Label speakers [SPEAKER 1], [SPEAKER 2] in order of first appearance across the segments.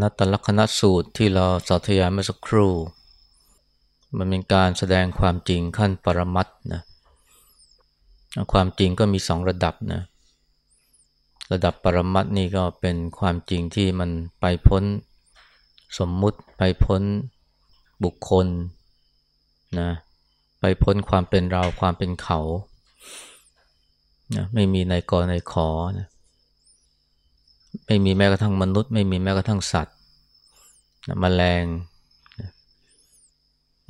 [SPEAKER 1] นัตตลกนัสูตรที่เราสาธยายเมื่อสักครู่ มันเป็นการแสดงความจริงขั้นปรมัตนะความจริงก็มีสองระดับนะระดับปรมัตนี่ก็เป็นความจริงที่มันไปพ้นสมมุติไปพ้นบุคคลนะไปพ้นความเป็นเราความเป็นเขานะไม่มีในกอในขอนะไม่มีแม้กระทั่งมนุษย์ ไม่มีแม้กระทั่งสัตว์ มแมลง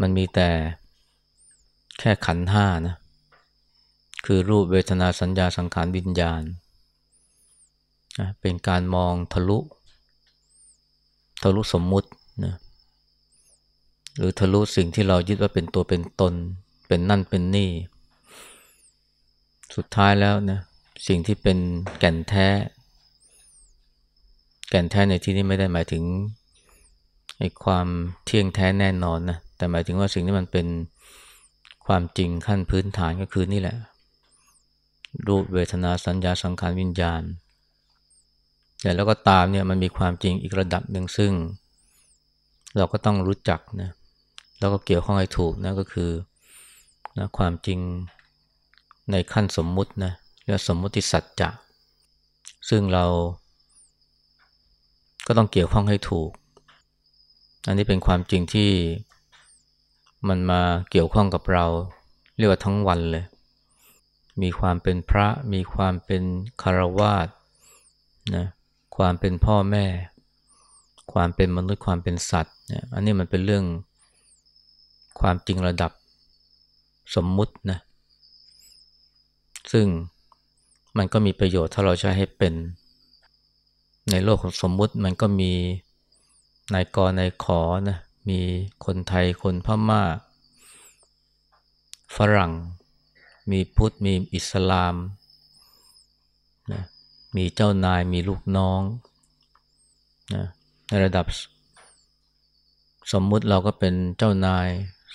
[SPEAKER 1] มันมีแต่แค่ขันห้านะ คือรูปเวทนาสัญญาสังขารวิญญาณ เป็นการมองทะลุ ทะลุสมมุตินะหรือทะลุสิ่งที่เรายึดว่าเป็นตัวเป็นตน เป็นนั่นเป็นนี่ สุดท้ายแล้วนะ สิ่งที่เป็นแก่นแท้ แก่นแท้ในที่นี้ไม่ได้หมายถึง ไอ้ความเที่ยงแท้แน่นอนนะแต่หมายถึงว่าสิ่งที่มันเป็นความจริงขั้นพื้นฐานก็คือนี่แหละ รูปเวทนาสัญญาสังขารวิญญาณ แต่แล้วก็ตามเนี่ยมันมีความจริงอีกระดับหนึ่งซึ่ง เราก็ต้องรู้จักนะแล้วก็เกี่ยวข้องให้ถูกนะก็คือนะความจริงในขั้นสมมุตินะเรียกสมมุติสัจจะซึ่งเราก็ต้องเกี่ยวข้องให้ถูก อันนี้เป็นความจริงที่มันมาเกี่ยวข้องกับเรา เรียกว่าทั้งวันเลย มีความเป็นพระ มีความเป็นคารวาสนะความเป็นพ่อแม่ ความเป็นมนุษย์ความเป็นสัตว์เนี่ยอันนี้มันเป็นเรื่องความจริงระดับสมมุตินะซึ่งมันก็มีประโยชน์ถ้าเราใช้ให้เป็น ในโลกของสมมุติมันก็มี นายกนายขอนะมีคนไทยคนพม่า ฝรั่ง มีพุทธมีอิสลามนะมีเจ้านายมีลูกน้องนะในระดับ สมมุติเราก็เป็นเจ้านาย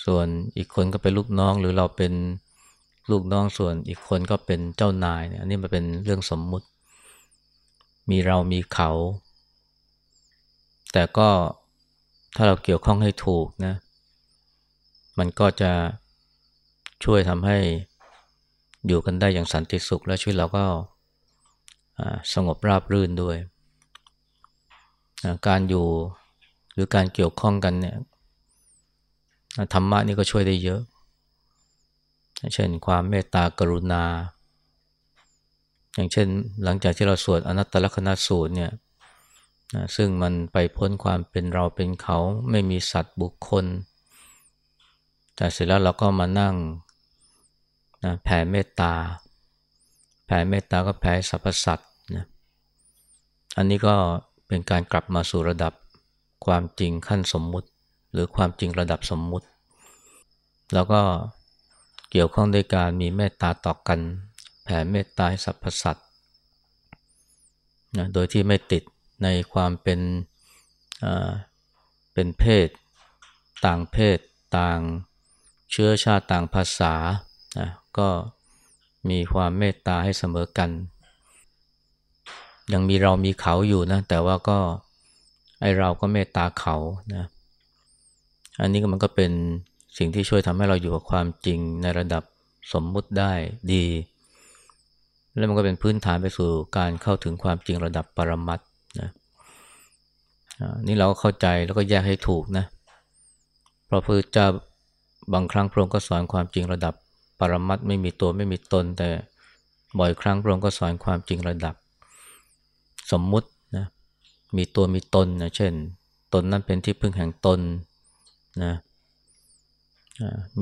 [SPEAKER 1] ส่วนอีกคนก็เป็นลูกน้อง หรือเราเป็นลูกน้องส่วนอีกคนก็เป็นเจ้านายเนี่ยอันนี้มันเป็นเรื่องสมมุติ มีเรามีเขา แต่ก็ถ้าเราเกี่ยวข้องให้ถูกนะ มันก็จะช่วยทำให้อยู่กันได้อย่างสันติสุข และชีวิตเราก็สงบราบรื่นด้วยการอยู่หรือการเกี่ยวข้องกันเนี่ยธรรมะนี่ก็ช่วยได้เยอะ เช่นความเมตตากรุณา อย่างเช่นหลังจากที่เราสวดอนัตตลกนัสูตรเนี่ย ซึ่งมันไปพ้นความเป็นเราเป็นเขาไม่มีสัตว์บุคคล แต่เสร็จแล้วเราก็มานั่งนะแผ่เมตตา แผ่เมตตาก็แผ่สรรพสัตว์นะอันนี้ก็เป็นการกลับมาสู่ระดับความจริงขั้นสมมุติ หรือความจริงระดับสมมุติ แล้วก็เกี่ยวข้องด้วยการมีเมตตาต่อกัน แผ่เมตตาให้สรรพสัตว์นะโดยที่ไม่ติด ในความเป็นเป็นเพศ ต่างเพศ ต่างเชื้อชาติต่างภาษานะก็มีความเมตตาให้เสมอกัน ยังมีเรามีเขาอยู่นะ แต่ว่าก็ไอเราก็เมตตาเขานะอันนี้มันก็เป็นสิ่งที่ช่วยทำให้เราอยู่กับความจริงในระดับสมมุติได้ดี แล้วมันก็เป็นพื้นฐานไปสู่การเข้าถึงความจริงระดับปรมัตนะ นี่เราก็เข้าใจแล้วก็แยกให้ถูกนะเพราะพระเจ้าบางครั้งพระองค์ก็สอนความจริงระดับปรมัตไม่มีตัวไม่มีตน แต่บ่อยครั้งพระองค์ก็สอนความจริงระดับ สมมุตินะมีตัวมีตนนะเช่น ตนนั้นเป็นที่พึ่งแห่งตนนะ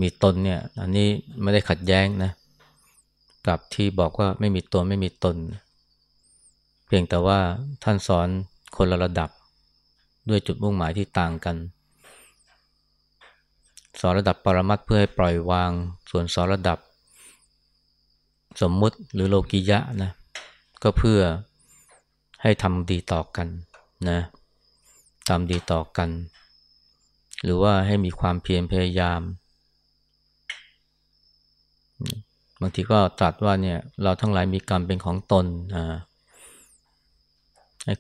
[SPEAKER 1] มีตนเนี่ยอันนี้ไม่ได้ขัดแย้งนะกับที่บอกว่าไม่มีตัวไม่มีตน เพียงแต่ว่าท่านสอนคนละระดับ ด้วยจุดมุ่งหมายที่ต่างกัน สอนระดับปรมัตเพื่อให้ปล่อยวาง ส่วนสอนระดับ สมมุติหรือโลกิยะนะก็เพื่อให้ทำดีต่อกันนะทำดีต่อกัน หรือว่าให้มีความเพียรพยายามบางทีก็ตรัสว่าเนี่ยเราทั้งหลายมีกรรมเป็นของตนอ่า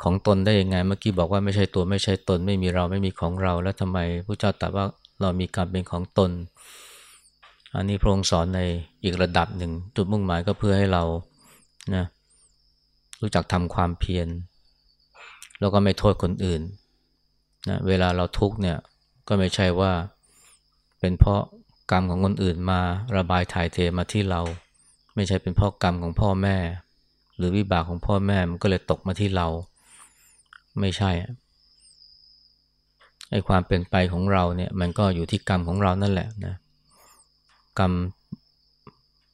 [SPEAKER 1] ของตนได้ยังไง เมื่อกี้บอกว่าไม่ใช่ตัวไม่ใช่ตน ไม่มีเราไม่มีของเรา แล้วทำไมพระเจ้าตรัสว่าเรามีกรรมเป็นของตน อันนี้พระองค์สอนในอีกระดับหนึ่ง จุดมุ่งหมายก็เพื่อให้เรานะรู้จักทำความเพียรแล้วก็ไม่โทษคนอื่นนะเวลาเราทุกเนี่ยก็ไม่ใช่ว่าเป็นเพราะกรรมของคนอื่นมาระบายถ่ายเทมาที่เรา ไม่ใช่เป็นเพราะกรรมของพ่อแม่ หรือวิบากของพ่อแม่มันก็เลยตกมาที่เรา ไม่ใช่ไอ้ความเป็นไปของเราเนี่ย มันก็อยู่ที่กรรมของเรานั่นแหละนะกรรม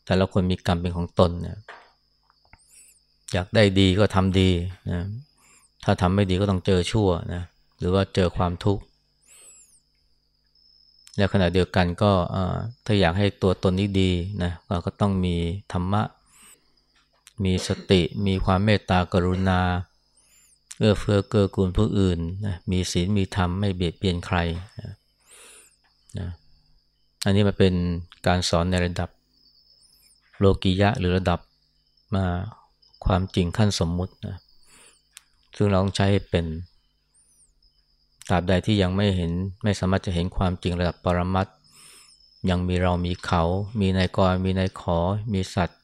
[SPEAKER 1] แต่ละคนมีกรรมเป็นของตนนี่ยอยากได้ดีก็ทำดีนะถ้าทำไม่ดีก็ต้องเจอชั่วนะหรือว่าเจอความทุกข์แล้วขณะเดียวกันก็ถ้าอยากให้ตัวตนนี้ดีนะก็ต้องมีธรรมะ มีสติ มีความเมตตากรุณา เอื้อเฟื้อเกื้อกูลผู้อื่นนะมีศีลมีธรรมไม่เบียดเบียนใครนะนะอันนี้มันเป็นการสอนในระดับโลกิยะหรือระดับมาความจริงขั้นสมมุตินะซึ่งเราต้องใช้เป็นตราบใดที่ยังไม่เห็นไม่สามารถจะเห็นความจริงระดับปรมัตยังมีเรามีเขา มีนายกรมีนายขอ มีสัตว์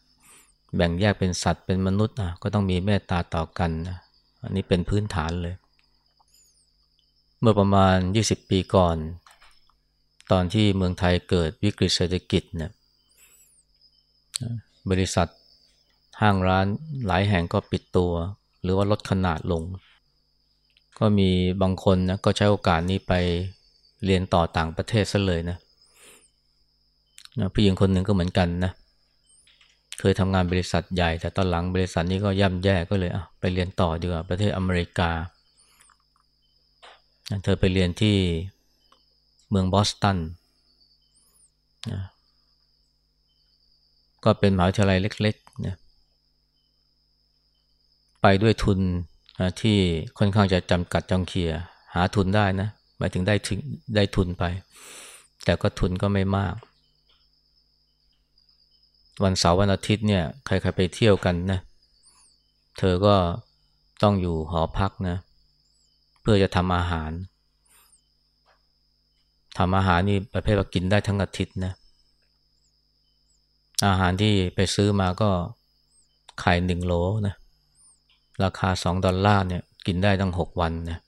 [SPEAKER 1] แบ่งแยกเป็นสัตว์เป็นมนุษย์อะก็ต้องมีเมตตาต่อกันนะ อันนี้เป็นพื้นฐานเลย เมื่อประมาณ 20 ปีก่อน ตอนที่เมืองไทยเกิดวิกฤตเศรษฐกิจเนี่ยบริษัทห้างร้านหลายแห่งก็ปิดตัว หรือว่าลดขนาดลง ก็มีบางคนนะก็ใช้โอกาสนี้ไปเรียนต่อต่างประเทศซะเลยนะนะผู้หญิงคนหนึ่งก็เหมือนกันนะเเคยทำงานบริษัทใหญ่ แต่ตอนหลังบริษัทนี้ก็ย่ำแย่ก็เลยอะไปเรียนต่อดีกว่าประเทศอเมริกา เธอไปเรียนที่เมืองบอสตันนะก็เป็นมหาวิทยาลัยเล็กๆนะไปด้วยทุนที่ค่อนข้างจะจำกัดจองเคียหาทุนได้นะหมายถึงได้ถึงได้ทุนไป แต่ก็ทุนก็ไม่มาก วันเสาร์วันอาทิตย์เนี่ยใครๆไปเที่ยวกันนะเธอก็ต้องอยู่หอพักนะเพื่อจะทำอาหารทำอาหารนี่ประเภทว่ากินได้ทั้งอาทิตย์นะอาหารที่ไปซื้อมาก็ไข่หนึ่งโลนะราคาสองดอลลาร์เนี่ยกินได้ตั้งหกวันนะ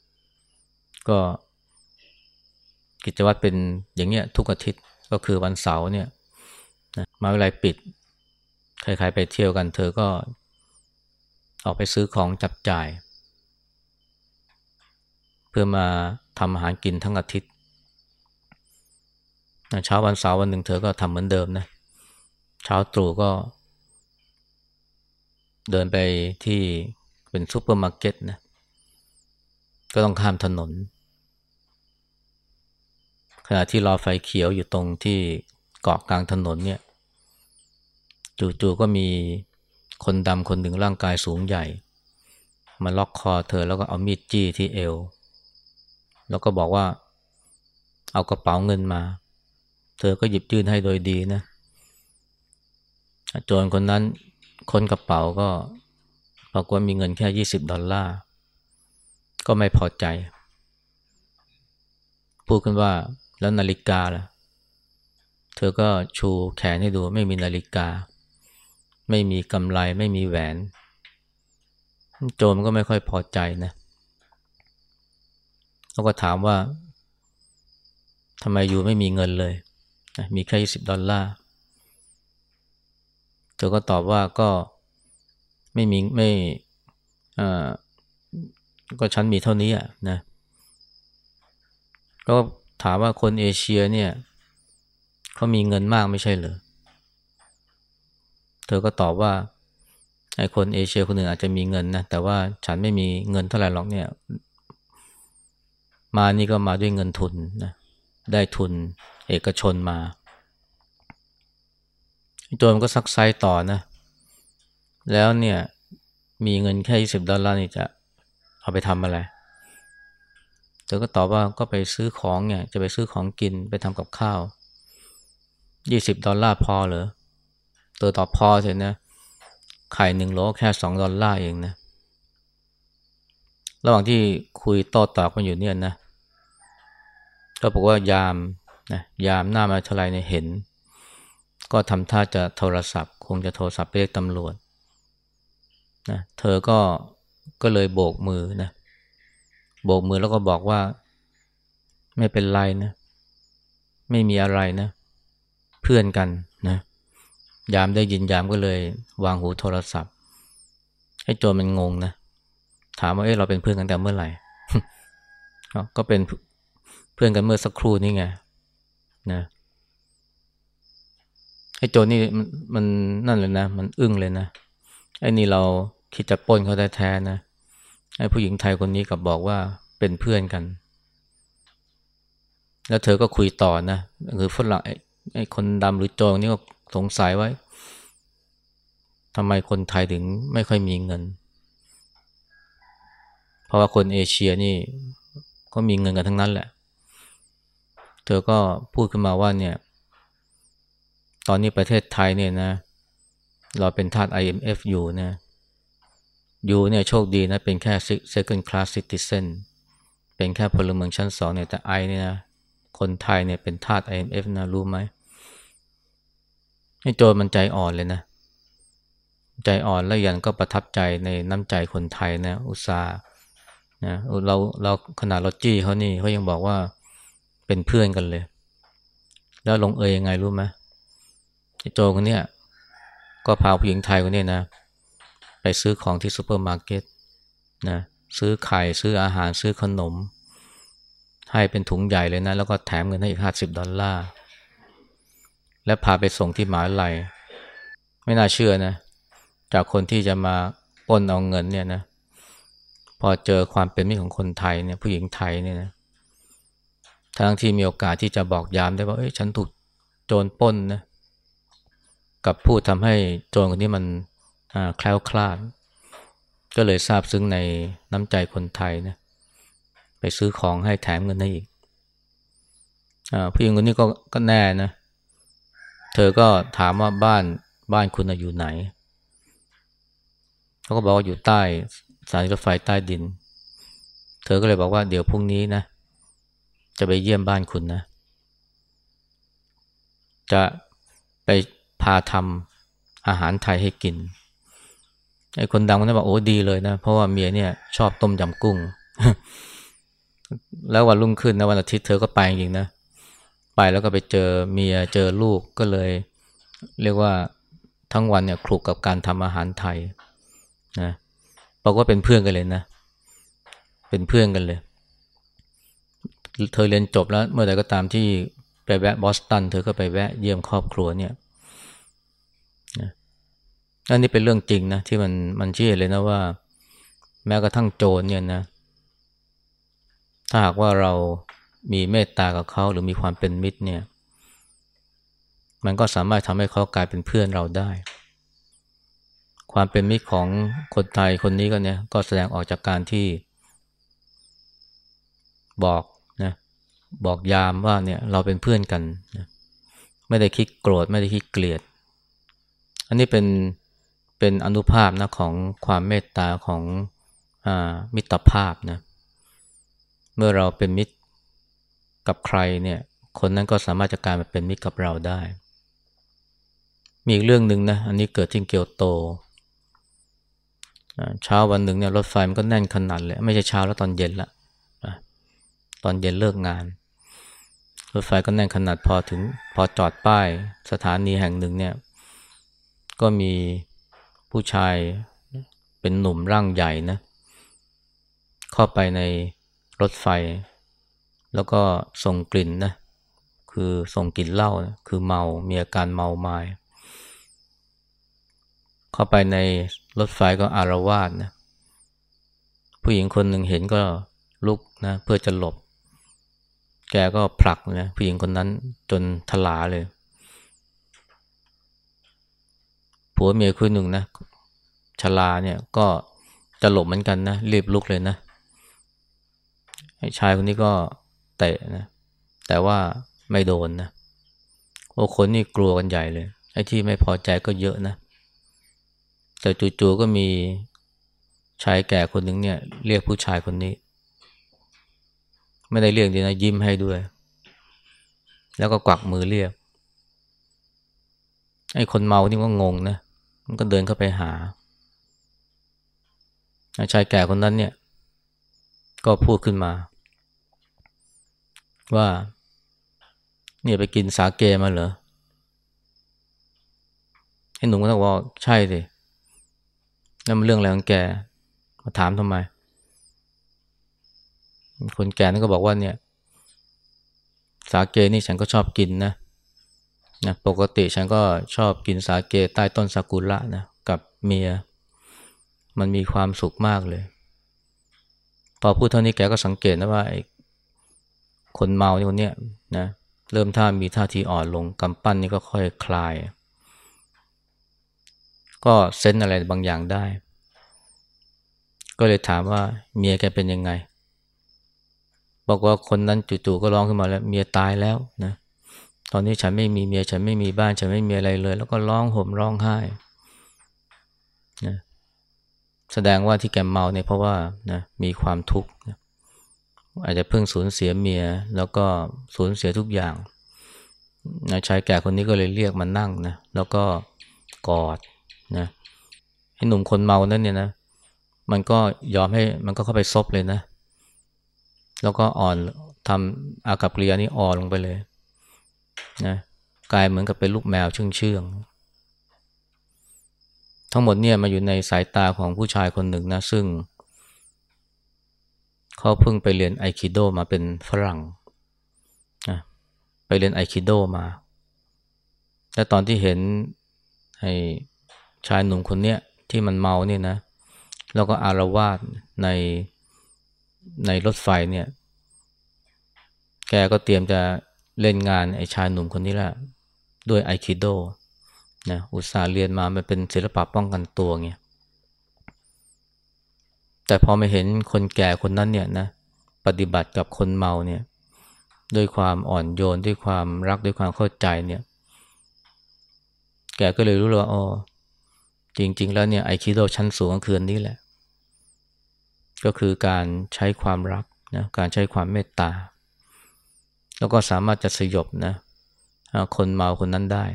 [SPEAKER 1] ก็กิจวัตรเป็นอย่างเงี้ยทุกอาทิตย์ก็คือวันเสาร์เนี่ยนะมาเวลาปิด ใครๆไปเที่ยวกันเธอก็ออกไปซื้อของจับจ่าย เพื่อมาทำอาหารกินทั้งอาทิตย์เช้าวันเสาร์วันหนึ่งเธอก็ทำเหมือนเดิมนะเช้าตรู่ก็ เดินไปที่เป็นซูเปอร์มาร์เก็ตนะก็ต้องข้ามถนน ขณะที่รอไฟเขียวอยู่ตรงที่เกาะกลางถนนเนี่ย จู่ๆก็มีคนดำคนหนึ่งร่างกายสูงใหญ่ มาล็อกคอเธอแล้วก็เอามีดจี้ที่เอว แล้วก็บอกว่า เอากระเป๋าเงินมา เธอก็หยิบยื่นให้โดยดีนะโจรคนนั้นคนกระเป๋าก็ปรากฏมีเงินแค่ยี่สิบดอลลาร์ ก็ไม่พอใจ พูดกันว่าแล้วนาฬิกาล่ะ เธอก็ชูแขนให้ดูไม่มีนาฬิกา ไม่มีกำไรไม่มีแหวน โจมก็ไม่ค่อยพอใจนะเขาก็ถามว่าทำไมอยู่ไม่มีเงินเลยมีแค่ยี่สิบดอลลาร์เธอก็ตอบว่าก็ไม่มีไม่อ่าก็ฉันมีเท่านี้อะนะก็ถามว่าคนเอเชียเนี่ยเขามีเงินมากไม่ใช่เหรอ เธอก็ตอบว่าไอ้คนเอเชียคนหนึ่งอาจจะมีเงินนะแต่ว่าฉันไม่มีเงินเท่าไหร่หรอกเนี่ย มานี่ก็มาด้วยเงินทุนนะได้ทุนเอกชนมาโจมก็ซักไซต่อนะ แล้วเนี่ยมีเงินแค่ยี่สิบดอลลาร์นี่จะเอาไปทำอะไรเธอก็ตอบว่าก็ไปซื้อของเนี่ย จะไปซื้อของกินไปทำกับข้าวยี่สิบดอลลาร์พอเหรอ เธอตอบพอเสร็จนะ ไข่หนึ่งโลแค่สองดอลลาร์เองนะ ระหว่างที่คุยต่อตอบกันอยู่เนี่ยนะ ก็บอกว่ายามนะยามหน้ามาทลายเนี่ยเห็น ก็ทำท่าจะโทรศัพท์ คงจะโทรศัพท์ไปเรียกตำรวจนะเธอก็ก็เลยโบกมือนะโบกมือแล้วก็บอกว่า ไม่เป็นไรนะ ไม่มีอะไรนะ เพื่อนกัน ยามได้ยินยามก็เลยวางหูโทรศัพท์ ให้โจรมันงงนะ ถามว่าเอ้เราเป็นเพื่อนกันแต่เมื่อไหร่ ก็เป็นเพื่อนกันเมื่อสักครู่นี่ไงนะไอ้โจรนี่มันนั่นเลยนะ มันอึ้งเลยนะไอ้นี่เราคิดจะป้นเขาแท้ๆนะไอ้ผู้หญิงไทยคนนี้กับบอกว่าเป็นเพื่อนกัน แล้วเธอก็คุยต่อนะคือฝรั่งไอ้คนดำหรือโจนี่ก็ สงสัยไว้ทำไมคนไทยถึงไม่ค่อยมีเงิน เพราะว่าคนเอเชียนี่ก็มีเงินกันทั้งนั้นแหละ เธอก็พูดขึ้นมาว่าเนี่ย ตอนนี้ประเทศไทยเนี่ยนะ เราเป็นทาส IMF อยู่นะยูเนี่ยโชคดีนะ เป็นแค่ second class citizen เป็นแค่พลเมืองชั้นสองเนี่ยแต่ไอเนี่ยนะคนไทยเนี่ยเป็นทาส IMF นะรู้ไหม ให้โจรมันใจอ่อนเลยนะ ใจอ่อนแล้วยันก็ประทับใจในน้ำใจคนไทยนะ อุตสาห์นะเราเราขนาดเราจี้เขานี่เขายังบอกว่าเป็นเพื่อนกันเลย แล้วลงเอยยังไงรู้ไหมไอ้โจคนเนี้ยก็พาผู้หญิงไทยคนนี้นะ ไปซื้อของที่ซูเปอร์มาร์เก็ตนะซื้อไข่ซื้ออาหารซื้อขนม ให้เป็นถุงใหญ่เลยนะ แล้วก็แถมเงินให้อีกห้าสิบดอลลาร์ และพาไปส่งที่มหาลัย ไม่น่าเชื่อนะ จากคนที่จะมาป้นเอาเงินเนี่ยนะ พอเจอความเป็นมิตรของคนไทยเนี่ยผู้หญิงไทยเนี่ยนะทั้งที่มีโอกาสที่จะบอกยามได้ว่าเอ้ยฉันถูกโจรป้นนะกับพูดทำให้โจรคนนี้มันแคล้วคลาด ก็เลยทราบซึ้งในน้ำใจคนไทยนะไปซื้อของให้แถมเงินให้อีกอผู้หญิงคนนี้ก็ก็แน่นะ เธอก็ถามว่าบ้านบ้านคุณอยู่ไหนเขาก็บอกว่าอยู่ใต้สถานีรถไฟใต้ดิน เธอก็เลยบอกว่าเดี๋ยวพรุ่งนี้นะ จะไปเยี่ยมบ้านคุณนะ จะไปพาทำอาหารไทยให้กินไอ้คนดังคนนั้นบอกโอ้ดีเลยนะ เพราะว่าเมียเนี่ยชอบต้มยำกุ้ง แล้ววันรุ่งขึ้นนะวันอาทิตย์เธอก็ไปจริงนะ ไปแล้วก็ไปเจอเมียเจอลูกก็เลย เรียกว่าทั้งวันเนี่ยคลุกกับการทำอาหารไทยนะบอกว่าเป็นเพื่อนกันเลยนะ เป็นเพื่อนกันเลย เธอเรียนจบแล้ว เมื่อใดก็ตามที่ไปแวะบอสตัน เธอก็ไปแวะเยี่ยมครอบครัวเนี่ยอันนี้เป็นเรื่องจริงนะที่มันมันเชี้เลยนะว่า แม้กระทั่งโจรเนี่ยนะ ถ้าหากว่าเรา มีเมตตากับเขาหรือมีความเป็นมิตรเนี่ย มันก็สามารถทำให้เขากลายเป็นเพื่อนเราได้ ความเป็นมิตรของคนไทยคนนี้ก็เนี่ย ก็แสดงออกจากการที่ บอกนะบอกยามว่าเนี่ยเราเป็นเพื่อนกันนะไม่ได้คิดโกรธไม่ได้คิดเกลียด อันนี้เป็นเป็นอนุภาพนะของความเมตตาของอมิตรภาพนะเมื่อเราเป็นมิตร กับใครเนี่ยคนนั้นก็สามารถจะกลายมาเป็นมิตรกับเราได้ มีอีกเรื่องหนึ่งนะอันนี้เกิดที่เกียวโตเช้าวันหนึ่งเนี่ยรถไฟมันก็แน่นขนาดเลยไม่ใช่เช้าแล้วตอนเย็นละตอนเย็นเลิกงาน รถไฟก็แน่นขนาดพอถึงพอจอดป้ายสถานีแห่งหนึ่งเนี่ยก็มีผู้ชายเป็นหนุ่มร่างใหญ่นะเข้าไปในรถไฟ แล้วก็ส่งกลิ่นนะคือส่งกลิ่นเหล้านะคือเมา มีอาการเมาไมา้เข้าไปในรถไฟก็อารวาสนะผู้หญิงคนหนึ่งเห็นก็ลุกนะเพื่อจะหลบ แกก็ผลักนะผู้หญิงคนนั้นจนทลาเลยผัวเมียคู่หนึ่งนะชลาเนี่ยก็จะหลบเหมือนกันนะรีบลุกเลยนะไอ้ชายคนนี้ก็ เตะนะแต่ว่าไม่โดนนะโอ้คนนี่กลัวกันใหญ่เลยไอ้ที่ไม่พอใจก็เยอะนะ แต่จู่ๆก็มีชายแก่คนหนึ่งเนี่ย เรียกผู้ชายคนนี้ ไม่ได้เรียกดีนะยิ้มให้ด้วย แล้วก็กวักมือเรียกไอ้คนเมานี่ก็งงนะมันก็เดินเข้าไปหาชายแก่คนนั้นเนี่ย ก็พูดขึ้นมา ว่าเนี่ยไปกินสาเกมาเหรอไอ้หนุ่มก็ตอบอกใช่สินั่นมันเรื่องอะไรของแกมาถามทำไม คนแก่นั่นก็บอกว่าเนี่ย สาเกนี่ฉันก็ชอบกินนะนะปกติฉันก็ชอบกินสาเกใต้ต้นซากุระนะกับเมีย มันมีความสุขมากเลย พอพูดเท่านี้แกก็สังเกตนะว่าไอ้ คนเมานี่คนเนี้ยนะเริ่มท่ามีท่าทีอ่อนลงกำปั้นนี่ก็ค่อยคลาย ก็เซนอะไรบางอย่างได้ ก็เลยถามว่าเมียแกเป็นยังไง บอกว่าคนนั้นจู่ๆก็ร้องขึ้นมาแล้ว เมียตายแล้วนะตอนนี้ฉันไม่มีเมียฉันไม่มีบ้านฉันไม่มีอะไรเลย แล้วก็ร้องห่มร้องไห้นะแสดงว่าที่แกเมาเนี่ยเพราะว่านะมีความทุกข์นะ อาจจะเพิ่งสูญเสียเมีย แล้วก็สูญเสียทุกอย่างนะชายแก่คนนี้ก็เลยเรียกมานั่งนะแล้วก็กอดนะให้หนุ่มคนเมานั้นเนี่ยนะมันก็ยอมให้มันก็เข้าไปซบเลยนะ แล้วก็อ่อนทำอากับเรียนี่อ่อนลงไปเลยนะกลายเหมือนกับเป็นลูกแมวเชื่องเชื่องทั้งหมดเนี่ยมาอยู่ในสายตาของผู้ชายคนหนึ่งนะ ซึ่ง เขาเพิ่งไปเรียนไอคิโดมาเป็นฝรั่งนะไปเรียนไอคิโดมา และตอนที่เห็นไอชายหนุ่มคนเนี้ยที่มันเมาเนี่ยนะ แล้วก็อารวาสในในรถไฟเนี่ย แกก็เตรียมจะเล่นงานไอชายหนุ่มคนนี้แหละด้วยไอคิโดนะอุตสาห์เรียนมามันเป็นศิลปะป้องกันตัวไง แต่พอไม่เห็นคนแก่คนนั้นเนี่ยนะปฏิบัติกับคนเมาเนี่ยด้วยความอ่อนโยนด้วยความรักด้วยความเข้าใจเนี่ย แกก็เลยรู้ว่าอ๋อจริง ๆ แล้วเนี่ยไอคิโดชั้นสูงก็คือนี้แหละ ก็คือการใช้ความรักนะการใช้ความเมตตา แล้วก็สามารถจะสยบนะคนเมาคนนั้นได้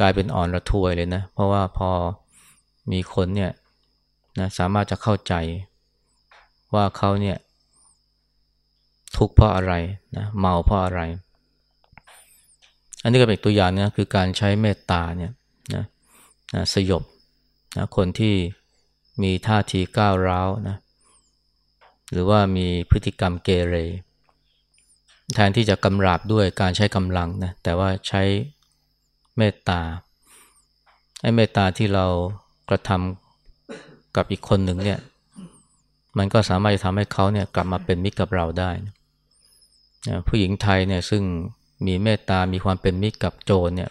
[SPEAKER 1] กลายเป็นอ่อนระทวยเลยนะ เพราะว่าพอมีคนเนี่ย นะสามารถจะเข้าใจว่าเขาเนี่ยทุกข์เพราะอะไรนะเมาเพราะอะไร อันนี้ก็เป็นตัวอย่างนะคือการใช้เมตตาเนี่ยนะนะสยบนะคนที่มีท่าทีก้าวร้าวนะหรือว่ามีพฤติกรรมเกเร แทนที่จะกำราบด้วยการใช้กำลังนะแต่ว่าใช้เมตตาไอ้เมตตาที่เรากระทำ กับอีกคนหนึ่งเนี่ย มันก็สามารถจะทำให้เขาเนี่ยกลับมาเป็นมิตรกับเราได้นะผู้หญิงไทยเนี่ยซึ่งมีเมตตา มีความเป็นมิตรกับโจรเนี่ย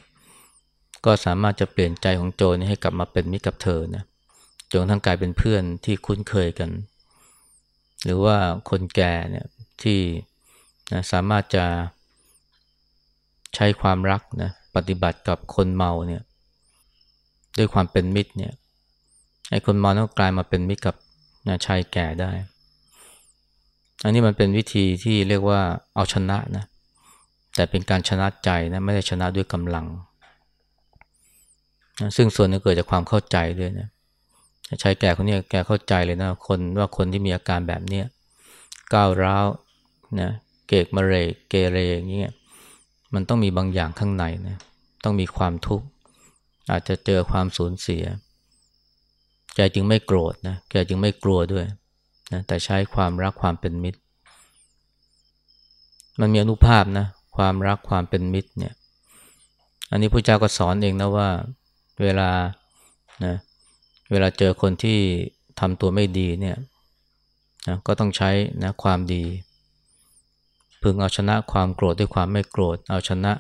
[SPEAKER 1] ก็สามารถจะเปลี่ยนใจของโจรให้กลับมาเป็นมิตรกับเธอนะจนทั้งกลายเป็นเพื่อนที่คุ้นเคยกัน หรือว่าคนแก่เนี่ยที่นะสามารถจะใช้ความรักนะปฏิบัติกับคนเมาเนี่ยด้วยความเป็นมิตรเนี่ย ไอ้คนเมาต้องกลายมาเป็นมิตรกับนะชายแก่ได้ อันนี้มันเป็นวิธีที่เรียกว่าเอาชนะนะ แต่เป็นการชนะใจนะไม่ได้ชนะด้วยกำลังนะซึ่งส่วนนึงเกิดจากความเข้าใจด้วยนะชายแก่คนนี้แกเข้าใจเลยนะคนว่าคนที่มีอาการแบบนี้ก้าวร้าวนะเกกมะเรเกเรอย่างเงี้ยมันต้องมีบางอย่างข้างในนะต้องมีความทุกข์อาจจะเจอความสูญเสีย แกจึงไม่โกรธนะแกจึงไม่กลัวด้วยนะแต่ใช้ความรักความเป็นมิตร มันมีอนุภาพนะความรักความเป็นมิตรเนี่ยอันนี้พระเจ้าก็สอนเองนะว่าเวลานะเวลาเจอคนที่ทำตัวไม่ดีเนี่ยนะก็ต้องใช้นะความดี พึงเอาชนะความโกรธด้วยความไม่โกรธ เอาชนะ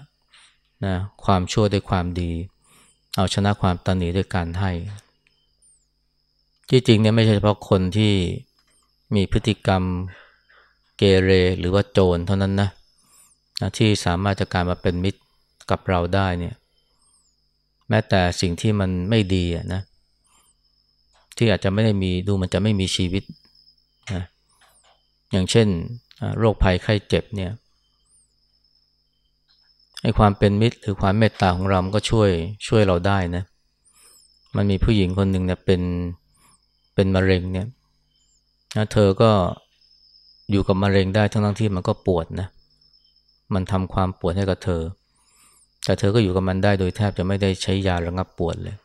[SPEAKER 1] นะความชั่วด้วยความดี เอาชนะความตันหนีด้วยการให้ ที่จริงเนี่ยไม่ใช่เฉพาะคนที่มีพฤติกรรมเกเรหรือว่าโจรเท่านั้นนะที่สามารถจะการมาเป็นมิตรกับเราได้เนี่ยแม้แต่สิ่งที่มันไม่ดีนะที่อาจจะไม่ได้มีดูมันจะไม่มีชีวิตนะอย่างเช่นโรคภัยไข้เจ็บเนี่ยให้ความเป็นมิตรหรือความเมตตาของเราก็ช่วยช่วยเราได้นะ มันมีผู้หญิงคนหนึ่งเนี่ยเป็น เป็นมะเร็งเนี่ยนะเธอก็อยู่กับมะเร็งได้ทั้งทั้งที่มันก็ปวดนะ มันทำความปวดให้กับเธอ แต่เธอก็อยู่กับมันได้โดยแทบจะไม่ได้ใช้ยาระงับปวดเลย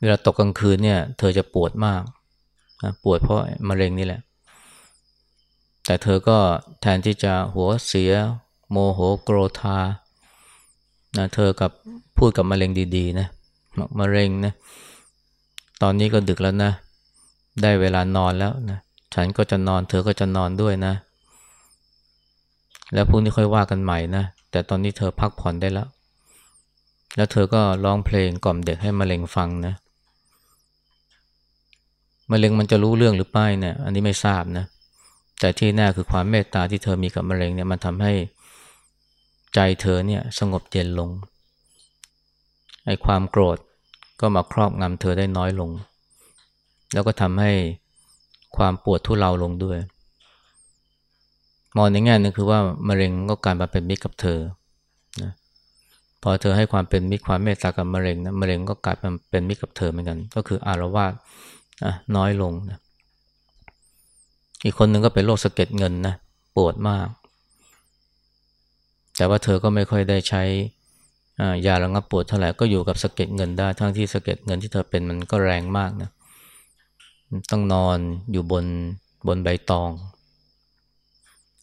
[SPEAKER 1] เวลาตกกลางคืนเนี่ย เธอจะปวดมากนะปวดเพราะมะเร็งนี่แหละ แต่เธอก็แทนที่จะหัวเสีย โมโหโกรธานะเธอกับพูดกับมะเร็งดีๆนะมะเร็งนะ ตอนนี้ก็ดึกแล้วนะ ได้เวลานอนแล้วนะ ฉันก็จะนอน เธอก็จะนอนด้วยนะ แล้วพรุ่งนี้ค่อยว่ากันใหม่นะ แต่ตอนนี้เธอพักผ่อนได้แล้ว แล้วเธอก็ร้องเพลงกล่อมเด็กให้มะเร็งฟังนะมะเร็งมันจะรู้เรื่องหรือไม่เนี่ย อันนี้ไม่ทราบนะ แต่ที่แน่คือความเมตตาที่เธอมีกับมะเร็งเนี่ยมันทำให้ใจเธอเนี่ยสงบเย็นลงไอ้ความโกรธ ก็มาครอบงำเธอได้น้อยลง แล้วก็ทำให้ความปวดทุเลาลงด้วย มองในแง่นึงคือว่ามะเร็งก็กลายมาเป็นมิตรกับเธอนะพอเธอให้ความเป็นมิตรความเมตตากับมะเร็งนะมะเร็งก็กลายมาเป็นมิตรกับเธอเหมือนกัน ก็คืออารวาสน้อยลงนะอีกคนหนึ่งก็เป็นโรคสะเก็ดเงินนะปวดมาก แต่ว่าเธอก็ไม่ค่อยได้ใช้ ยาระงับปวดเท่าไหร่ก็อยู่กับสะเก็ดเงินได้ ทั้งที่สะเก็ดเงินที่เธอเป็นมันก็แรงมากนะต้องนอนอยู่บนบนใบตอง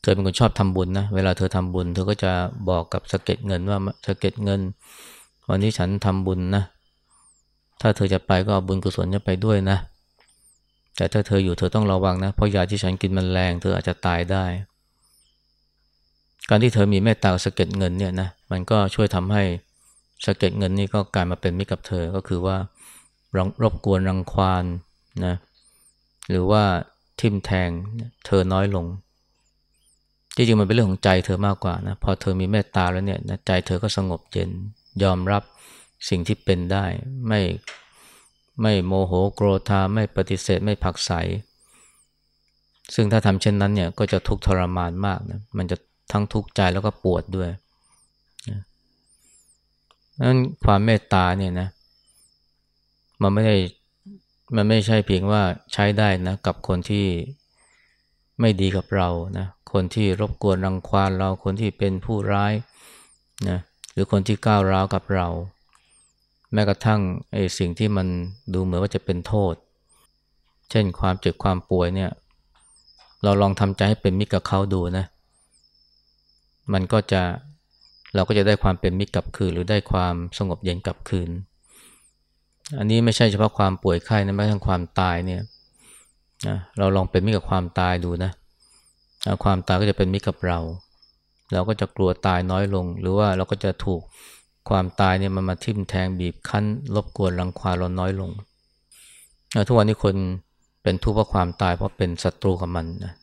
[SPEAKER 1] เธอเป็นคนชอบทำบุญนะ เวลาเธอทำบุญ เธอก็จะบอกกับสะเก็ดเงินว่าสะเก็ดเงิน วันนี้ฉันทำบุญนะ ถ้าเธอจะไปก็เอาบุญกุศลจะไปด้วยนะ แต่ถ้าเธออยู่เธอต้องระวังนะ เพราะยาที่ฉันกินมันแรง เธออาจจะตายได้ การที่เธอมีเมตตาสะเก็ดเงินเนี่ยนะมันก็ช่วยทำให้สะเก็ดเงินนี่ก็กลายมาเป็นมิตรกับเธอก็คือว่ารบกวนรังควานนะหรือว่าทิมแทงเธอน้อยลงจริงๆมันเป็นเรื่องของใจเธอมากกว่านะพอเธอมีเมตตาแล้วเนี่ยใจเธอก็สงบเย็นยอมรับสิ่งที่เป็นได้ ไม่ไม่โมโหโกรธาไม่ปฏิเสธไม่ผักใสซึ่งถ้าทำเช่นนั้นเนี่ยก็จะทุกข์ทรมานมากนะมันจะ ทั้งทุกข์ใจแล้วก็ปวดด้วยนั้นความเมตตาเนี่ยนะ มันไม่ได้มันไม่ใช่เพียงว่าใช้ได้นะ กับคนที่ไม่ดีกับเรานะคนที่รบกวนรังควานเราคนที่เป็นผู้ร้ายนะหรือคนที่ก้าวร้าวกับเรา แม้กระทั่งไอ้สิ่งที่มันดูเหมือนว่าจะเป็นโทษ เช่นความเจ็บความป่วยเนี่ย เราลองทำใจให้เป็นมิตรกับเขาดูนะ มันก็จะเราก็จะได้ความเป็นมิตรกลับคืน หรือได้ความสงบเย็นกลับคืน อันนี้ไม่ใช่เฉพาะความป่วยไข้นะแม้กระทั่งความตายเนี่ยนะเราลองเป็นมิตรกับความตายดูนะความตายก็จะเป็นมิตรกับเรา เราก็จะกลัวตายน้อยลง หรือว่าเราก็จะถูกความตายเนี่ยมันมาทิ่มแทงบีบคั้นรบกวนรังควานเราน้อยลงทุกวันนี้คนเป็นทุกข์เพราะความตายเพราะเป็นศัตรูกับมันนะ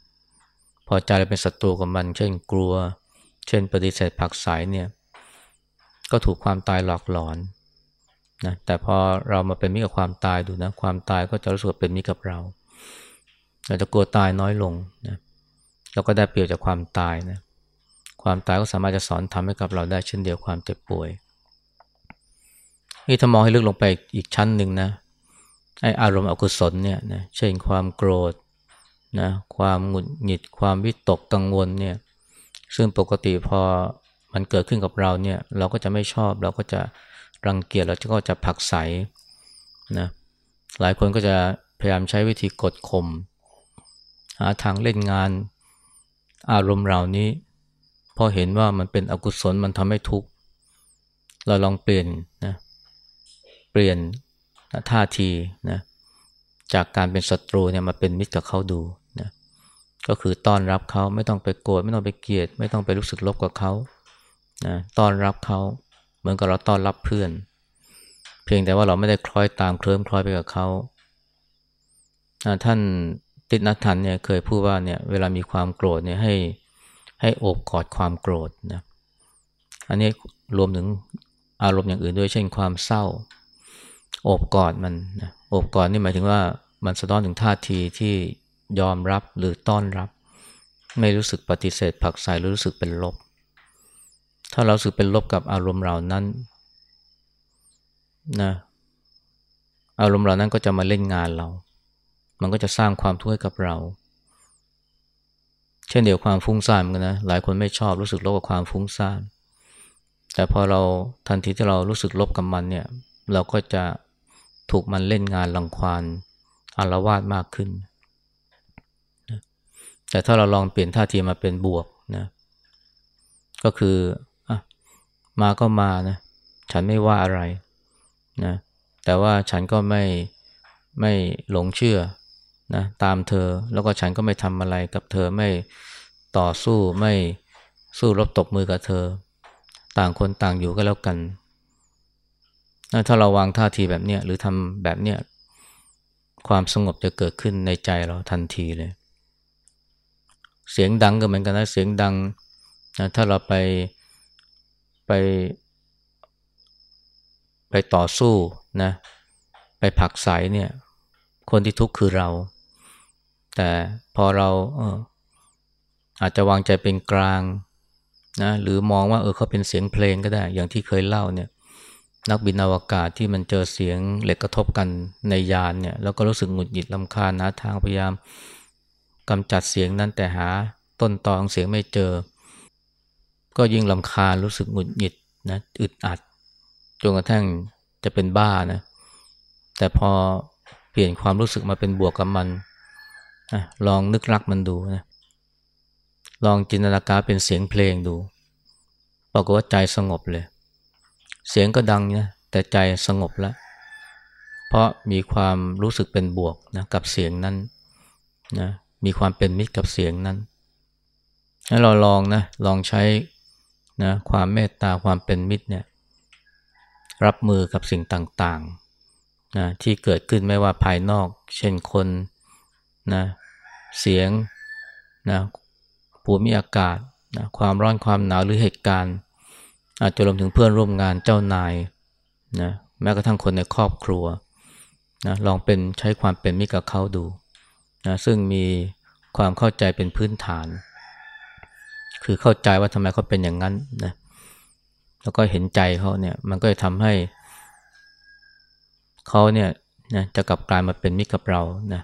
[SPEAKER 1] พอใจเราเป็นศัตรูกับมัน เช่นกลัว เช่นปฏิเสธผักสายเนี่ย ก็ถูกความตายหลอกหลอนนะแต่พอเรามาเป็นมิตรกับความตายดูนะความตายก็จะรู้สึกเป็นมิตรกับเรา เราจะกลัวตายน้อยลงนะเราก็ได้เปรียบจากความตายนะความตายก็สามารถจะสอนทำให้กับเราได้เช่นเดียวความเจ็บป่วยนี่ถ้ามองให้ลึกลงไปอีกชั้นหนึ่งนะไออารมณ์อกุศลเนี่ยนะเช่นความโกรธนะความหงุดหงิดความวิตกกังวลเนี่ย ซึ่งปกติพอมันเกิดขึ้นกับเราเนี่ย เราก็จะไม่ชอบเราก็จะรังเกียจเราก็จะผักใสนะหลายคนก็จะพยายามใช้วิธีกดข่มหาทางเล่นงานอารมณ์เหล่านี้ พอเห็นว่ามันเป็นอกุศลมันทำให้ทุกข์เราลองเปลี่ยนนะเปลี่ยนท่าทีนะจากการเป็นศัตรูเนี่ยมาเป็นมิตรกับเขาดู ก็คือต้อนรับเขาไม่ต้องไปโกรธไม่ต้องไปเกลียด ไม่ต้องไปรู้สึกลบกับเขานะต้อนรับเขาเหมือนกับเราต้อนรับเพื่อน เพียงแต่ว่าเราไม่ได้คล้อยตามเคลิ้มคล้อยไปกับเขาท่านติดนัทันเนี่ยเคยพูดว่าเนี่ยเวลามีความโกรธเนี่ยให้ให้โอบกอดความโกรธนะอันนี้รวมถึงอารมณ์อย่างอื่นด้วยเช่นความเศร้า โอบกอดมันนะโอบกอดนี่หมายถึงว่ามันสะท้อนถึงท่าทีที่ ยอมรับหรือต้อนรับ ไม่รู้สึกปฏิเสธผักใส่หรือรู้สึกเป็นลบ ถ้าเราสึกเป็นลบกับอารมณ์เหล่านั้นนะอารมณ์เหล่านั้นก็จะมาเล่นงานเรา มันก็จะสร้างความทุกข์ให้กับเรา เช่นเดียวความฟุ้งซ่านกันนะ หลายคนไม่ชอบรู้สึกลบกับความฟุ้งซ่าน แต่พอเราทันทีที่เรารู้สึกลบกับมันเนี่ย เราก็จะถูกมันเล่นงานลังควานอารวาสมากขึ้น แต่ถ้าเราลองเปลี่ยนท่าทีมาเป็นบวกนะก็คืออมาก็มานะฉันไม่ว่าอะไรนะแต่ว่าฉันก็ไม่ไม่หลงเชื่อนะตามเธอแล้วก็ฉันก็ไม่ทำอะไรกับเธอไม่ต่อสู้ไม่สู้รบตบมือกับเธอ ต่างคนต่างอยู่ก็แล้วกัน ถ้าเราวางท่าทีแบบเนี้ยหรือทำแบบเนี้ยความสงบจะเกิดขึ้นในใจเราทันทีเลย เสียงดังก็เหมือนกันนะเสียงดังนะถ้าเราไปไป ไปต่อสู้นะไปผักใสเนี่ย คนที่ทุกข์คือเรา แต่พอเราเอออาจจะวางใจเป็นกลางนะหรือมองว่าเออเขาเป็นเสียงเพลงก็ได้ อย่างที่เคยเล่าเนี่ย นักบินอวกาศที่มันเจอเสียงเหล็กกระทบกันในยานเนี่ย แล้วก็รู้สึกหงุดหงิดลำคาญนะทางพยายาม กำจัดเสียงนั้นแต่หาต้นตอของเสียงไม่เจอ ก็ยิ่งลำคาญรู้สึกหงุดหงิดนะอึดอัดจนกระทั่งจะเป็นบ้านะแต่พอเปลี่ยนความรู้สึกมาเป็นบวกกับมันอะลองนึกรักมันดูนะลองจินตนาการเป็นเสียงเพลงดูปรากฏว่าใจสงบเลย เสียงก็ดังนะแต่ใจสงบแล้ว เพราะมีความรู้สึกเป็นบวกนะกับเสียงนั้นนะ มีความเป็นมิตรกับเสียงนั้น ให้เราลองนะลองใช้นะความเมตตาความเป็นมิตรเนี่ยรับมือกับสิ่งต่างๆนะที่เกิดขึ้นไม่ว่าภายนอก เช่นคนนะเสียงนะภูมิอากาศนะความร้อนความหนาวหรือเหตุการณ์ อาจจะรวมถึงเพื่อนร่วมงานเจ้านายนะแม้กระทั่งคนในครอบครัวนะลองเป็นใช้ความเป็นมิตรกับเขาดู นะซึ่งมีความเข้าใจเป็นพื้นฐาน คือเข้าใจว่าทำไมเขาเป็นอย่างนั้นนะแล้วก็เห็นใจเขาเนี่ย มันก็จะทำให้เขาเนี่ยนะจะกลับกลายมาเป็นมิตรกับเรานะ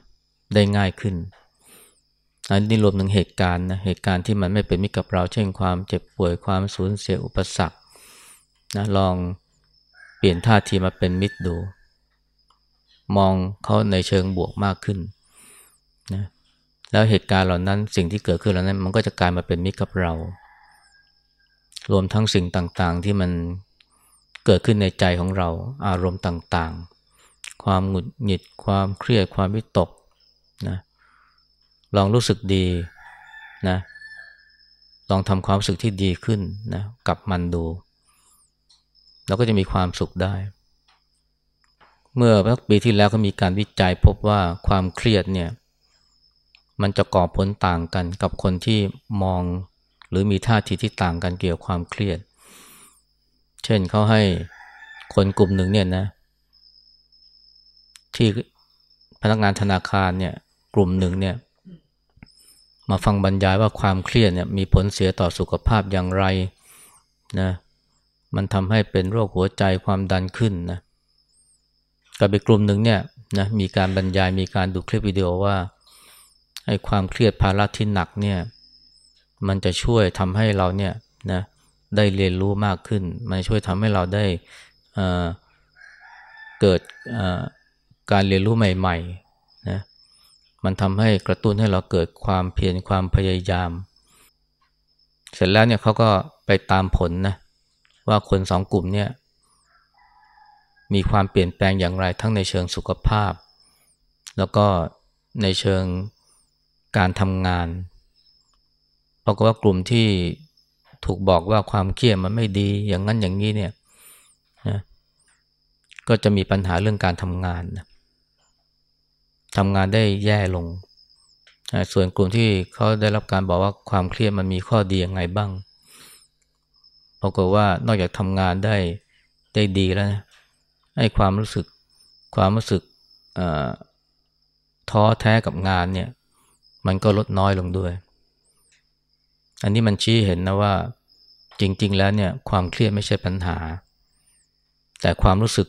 [SPEAKER 1] ได้ง่ายขึ้นอันนี้รวมถึงเหตุการณ์นะเหตุการณ์ที่มันไม่เป็นมิตรกับเรา เช่นความเจ็บป่วยความสูญเสียอุปสรรคนะลองเปลี่ยนท่าทีมาเป็นมิตรดู มองเขาในเชิงบวกมากขึ้น นะแล้วเหตุการณ์เหล่านั้นสิ่งที่เกิดขึ้นเหล่านั้น มันก็จะกลายมาเป็นมิตรกับเรา รวมทั้งสิ่งต่างๆ ที่มันเกิดขึ้นในใจของเรา อารมณ์ต่างๆ ความหงุดหงิดความเครียดความวิตกนะลองรู้สึกดีนะลองทำความรู้สึกที่ดีขึ้นนะกับมันดู เราก็จะมีความสุขได้ เมื่อปีที่แล้วก็มีการวิจัยพบว่าความเครียดเนี่ย มันจะก่อผลต่างกันกับคนที่มอง หรือมีท่าทีที่ต่างกันเกี่ยวกับความเครียด เช่นเขาให้คนกลุ่มหนึ่งเนี่ยนะ ที่พนักงานธนาคารเนี่ยกลุ่มหนึ่งเนี่ย มาฟังบรรยายว่าความเครียดเนี่ยมีผลเสียต่อสุขภาพอย่างไรนะมันทำให้เป็นโรคหัวใจความดันขึ้นนะกับอีกกลุ่มหนึ่งเนี่ยนะมีการบรรยายมีการดูคลิปวิดีโอว่า ให้ความเครียดภาระที่หนักเนี่ยมันจะช่วยทำให้เราเนี่ยนะได้เรียนรู้มากขึ้น มันช่วยทำให้เราได้เกิดการเรียนรู้ใหม่ๆนะมันทำให้กระตุ้นให้เราเกิดความเพียรความพยายาม เสร็จแล้วเนี่ยเขาก็ไปตามผลนะว่าคนสองกลุ่มเนี่ยมีความเปลี่ยนแปลงอย่างไรทั้งในเชิงสุขภาพ แล้วก็ในเชิง การทำงานปรากฏว่ากลุ่มที่ถูกบอกว่าความเครียดมันไม่ดี อย่างนั้นอย่างนี้เนี่ยนะก็จะมีปัญหาเรื่องการทำงานนะทำงานได้แย่ลง ส่วนกลุ่มที่เขาได้รับการบอกว่าความเครียดมันมีข้อดีอยังไงบ้างปรากฏว่านอกจากทำงานได้ได้ดีแล้วนะให้ความรู้สึกความรู้สึกท้อแท้กับงานเนี่ย มันก็ลดน้อยลงด้วย อันนี้มันชี้เห็นนะว่าจริง ๆ แล้วเนี่ยความเครียดไม่ใช่ปัญหา แต่ความรู้สึก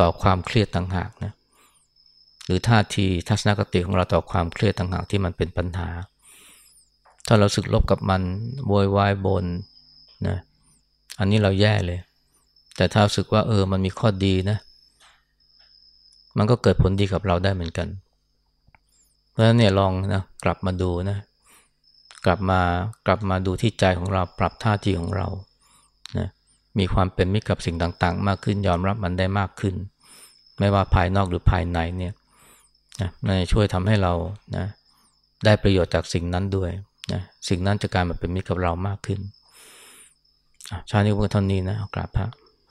[SPEAKER 1] ต่อความเครียดต่างหากนะหรือท่าทีทัศนคติของเราต่อความเครียดต่างหากที่มันเป็นปัญหา ถ้าเราสึกลบกับมันโวยวายบนนะอันนี้เราแย่เลย แต่ถ้าสึกว่าเออมันมีข้อดีนะ มันก็เกิดผลดีกับเราได้เหมือนกัน เพราะฉะนั้นเนี่ยลองนะกลับมาดูนะกลับมากลับมาดูที่ใจของเราปรับท่าทีของเรานะมีความเป็นมิตรกับสิ่งต่างๆ มากขึ้นยอมรับมันได้มากขึ้น ไม่ว่าภายนอกหรือภายในเนี่ยนะมันช่วยทำให้เรานะได้ประโยชน์จากสิ่งนั้นด้วยนะสิ่งนั้นจะกลายมาเป็นมิตรกับเรามากขึ้นชาตินี้พวกท่านี้นะกราบพระ